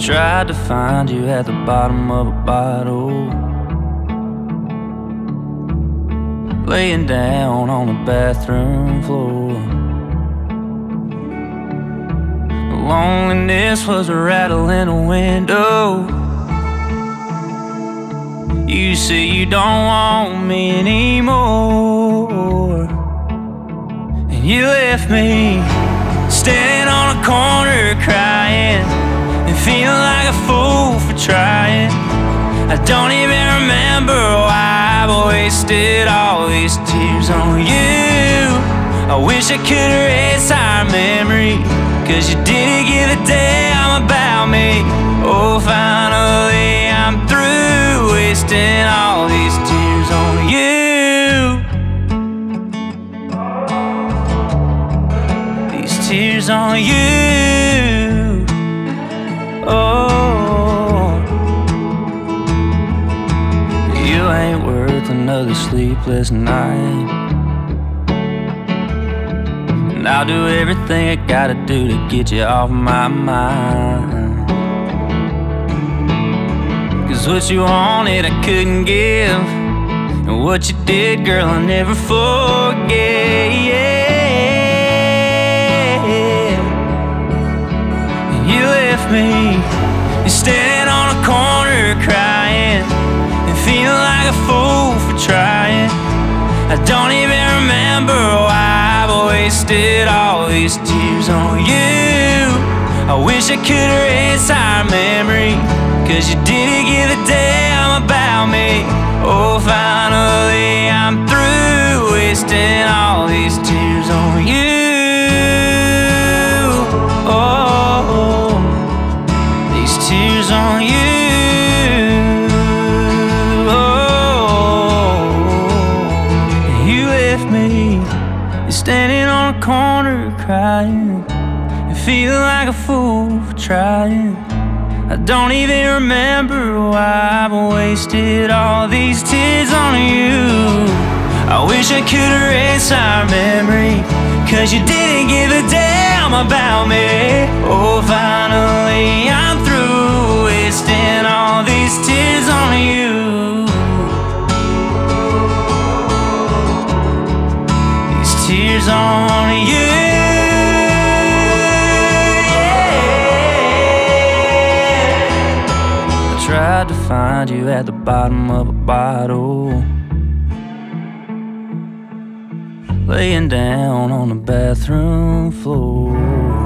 tried to find you at the bottom of a bottle. Laying down on the bathroom floor. Loneliness was a rattle in a window. You say you don't want me anymore. And you left me standing a fool for trying. I don't even remember why I've wasted all these tears on you. I wish I could erase our memory, cause you didn't give a damn about me. Oh, finally, I'm through wasting all these tears on you. These tears on you. Ain't worth another sleepless night. And I'll do everything I gotta do to get you off my mind. Cause what you wanted, I couldn't give. And what you did, girl, I'll never forget. And you left me standing on a corner crying feeling like a fool for trying. I don't even remember why I've wasted all these tears on you. I wish I could erase our memory, cause you didn't give a damn about me. Oh, finally, I'm through wasting corner crying and feeling like a fool for trying. I don't even remember why I've wasted all these tears on you. I wish I could erase our memory, cause you didn't give a damn about me. Oh, finally, I'm on you. yeah. I tried to find you at the bottom of a bottle. Laying down on the bathroom floor.